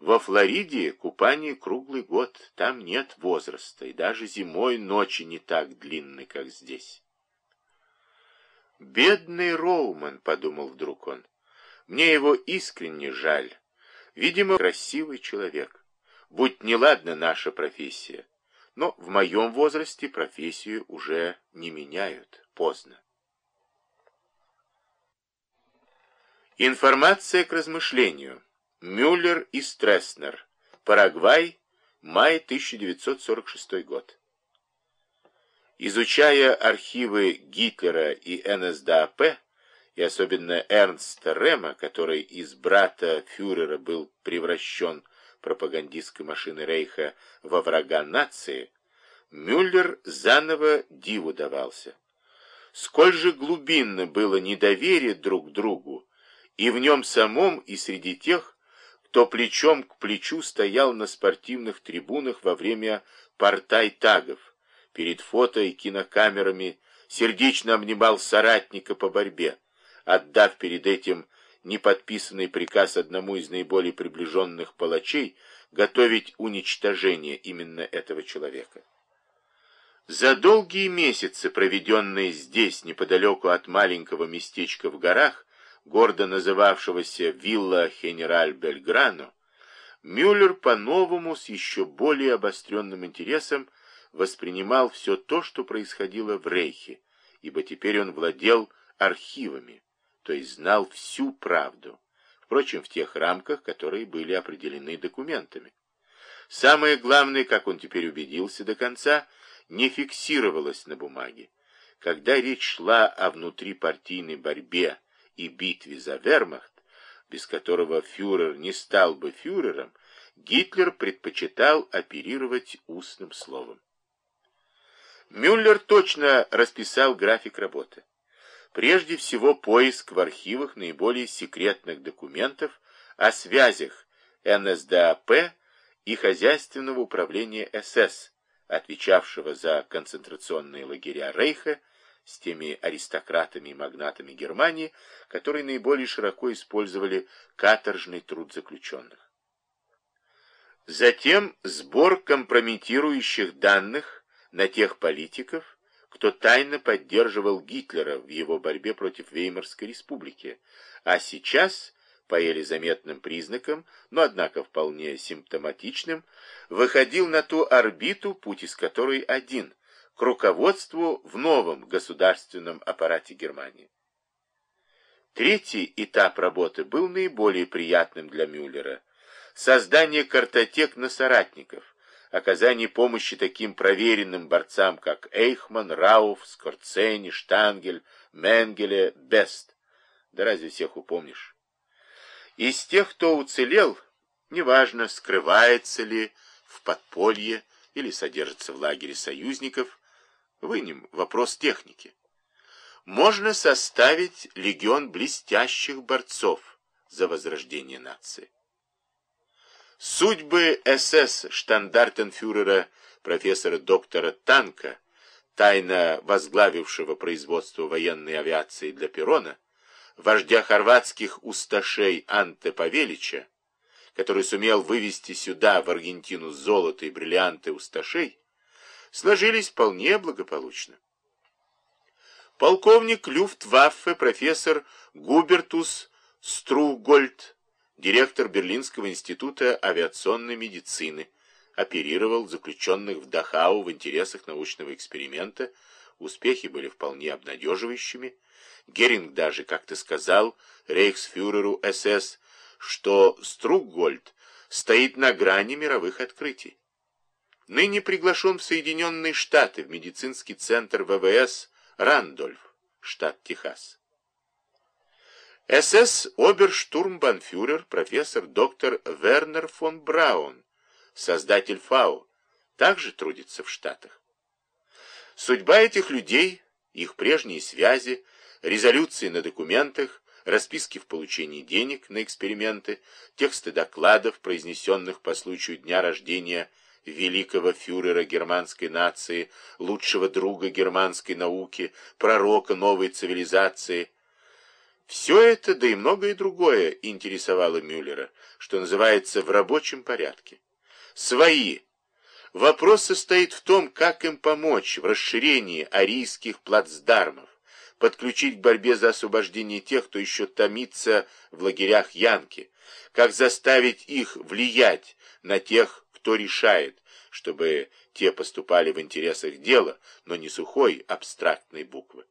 Во Флориде купание круглый год, там нет возраста, и даже зимой ночи не так длинны, как здесь. «Бедный Роуман», — подумал вдруг он, — «мне его искренне жаль. Видимо, красивый человек. Будь неладна наша профессия, но в моем возрасте профессию уже не меняют, поздно». Информация к размышлению. Мюллер и Стресснер. Парагвай. Май 1946 год. Изучая архивы Гитлера и НСДАП, и особенно Эрнста Рема, который из брата фюрера был превращен пропагандистской машины Рейха во врага нации, Мюллер заново диву давался. Сколь же глубинно было недоверие друг к другу, и в нем самом, и среди тех, кто плечом к плечу стоял на спортивных трибунах во время портай-тагов, перед фото и кинокамерами, сердечно обнимал соратника по борьбе, отдав перед этим неподписанный приказ одному из наиболее приближенных палачей готовить уничтожение именно этого человека. За долгие месяцы, проведенные здесь, неподалеку от маленького местечка в горах, гордо называвшегося Вилла Хенераль Бельграно, Мюллер по-новому с еще более обостренным интересом воспринимал все то, что происходило в Рейхе, ибо теперь он владел архивами, то есть знал всю правду, впрочем, в тех рамках, которые были определены документами. Самое главное, как он теперь убедился до конца, не фиксировалось на бумаге. Когда речь шла о внутрипартийной борьбе и битве за вермахт, без которого фюрер не стал бы фюрером, Гитлер предпочитал оперировать устным словом. Мюллер точно расписал график работы. Прежде всего поиск в архивах наиболее секретных документов о связях НСДАП и хозяйственного управления СС, отвечавшего за концентрационные лагеря Рейха с теми аристократами и магнатами Германии, которые наиболее широко использовали каторжный труд заключенных. Затем сбор компрометирующих данных на тех политиков, кто тайно поддерживал Гитлера в его борьбе против Веймарской республики, а сейчас, по еле заметным признакам, но однако вполне симптоматичным, выходил на ту орбиту, путь из которой один – к руководству в новом государственном аппарате Германии. Третий этап работы был наиболее приятным для Мюллера – создание картотек на соратников, оказание помощи таким проверенным борцам, как Эйхман, Рауф, Скорцени, Штангель, Менгеле, Бест. Да разве всех упомнишь? Из тех, кто уцелел, неважно, скрывается ли в подполье или содержится в лагере союзников, Вынем вопрос техники. Можно составить легион блестящих борцов за возрождение нации. Судьбы СС штандартенфюрера профессора доктора Танка, тайно возглавившего производство военной авиации для Перона, вождя хорватских усташей Анте Павелича, который сумел вывести сюда, в Аргентину, золото и бриллианты усташей, сложились вполне благополучно. Полковник Люфтваффе профессор Губертус Стругольд, директор Берлинского института авиационной медицины, оперировал заключенных в Дахау в интересах научного эксперимента. Успехи были вполне обнадеживающими. Геринг даже как-то сказал рейхсфюреру СС, что Стругольд стоит на грани мировых открытий ныне приглашен в Соединенные Штаты в медицинский центр ВВС Рандольф, штат Техас. СС оберштурмбанфюрер профессор доктор Вернер фон Браун, создатель ФАО, также трудится в Штатах. Судьба этих людей, их прежние связи, резолюции на документах, расписки в получении денег на эксперименты, тексты докладов, произнесенных по случаю дня рождения великого фюрера германской нации, лучшего друга германской науки, пророка новой цивилизации. Все это, да и многое другое, интересовало Мюллера, что называется в рабочем порядке. Свои. Вопрос состоит в том, как им помочь в расширении арийских плацдармов, подключить к борьбе за освобождение тех, кто еще томится в лагерях Янки, как заставить их влиять на тех, кто решает, чтобы те поступали в интересах дела, но не сухой абстрактной буквы.